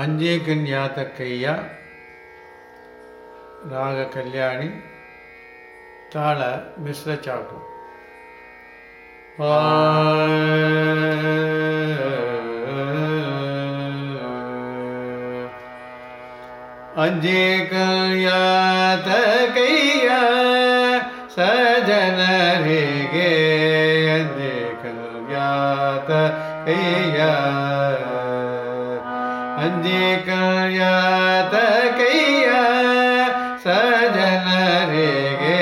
अंजे कन्यात कैया राग कल्याणी ताला मिश्र चाप अंजे कल्यात कैया सजन रे ಅಂಜಿಕಯಾತಕಯ್ಯ ಸಜನರಿಗೆ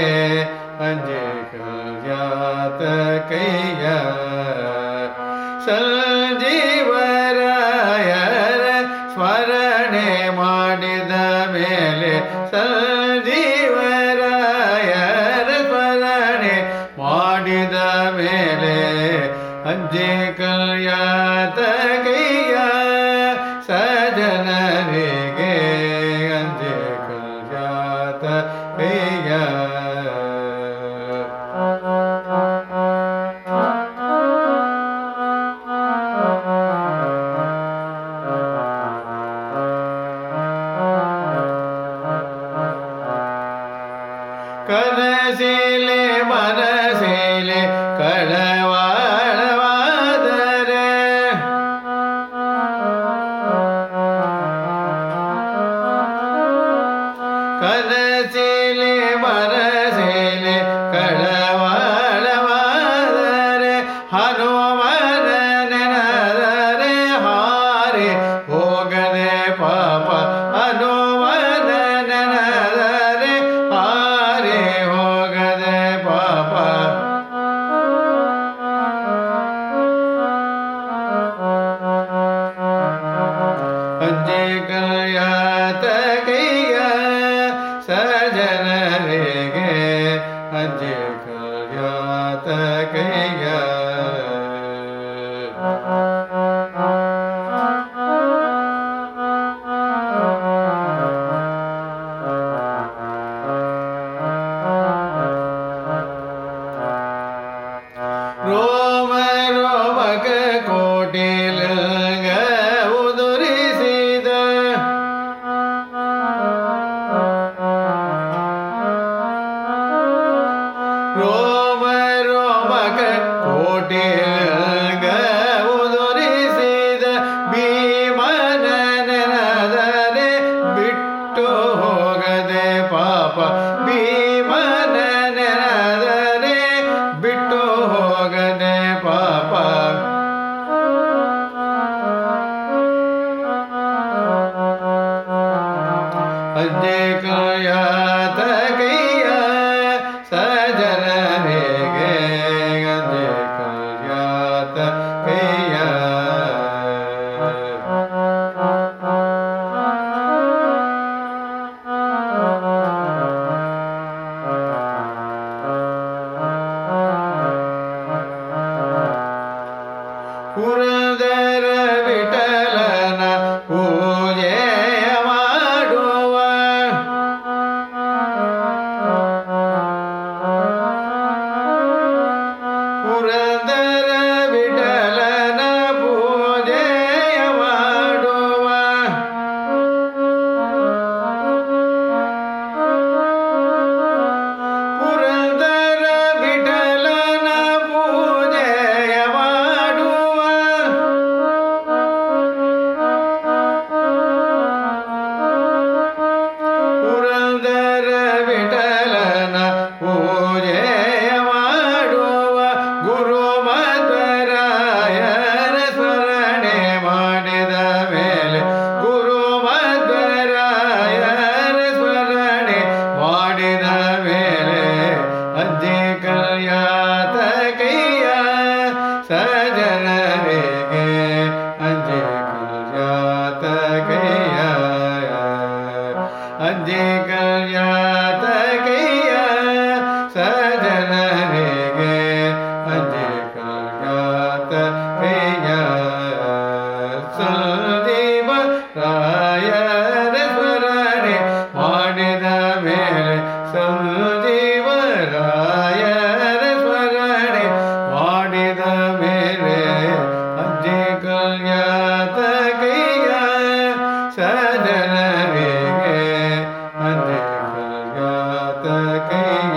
ಅಂಜಿಕಯಾತಕಯ್ಯ ಸಂಜೀವರಾಯರ ಸ್ಮರಣೆ ಮಾಡಿದ ಮೇಲೆ ಸಂಜೀವರಾಯರ ಸ್ಮರಣೆ ಮಾಡಿದ ಮೇಲೆ ಅಂಜಿಕಯಾತಕಯ್ಯ ಸಜನರಿಗೆ ಕನಸಿಲೆ ಮನಸಿಲೆ ಕಳವಾಳವಾದರೆ. ಕನಸಿಲೆ ಮನಸಿಲೆ ಕಳವಾಳವಾದರೆ. ಹನುಮನ ನೆನದರೆ ಹಾರಿ ಹೋಗದೆ ಪಾಪ Radhe ঘটে ಸಜನರಿಗೆ तकै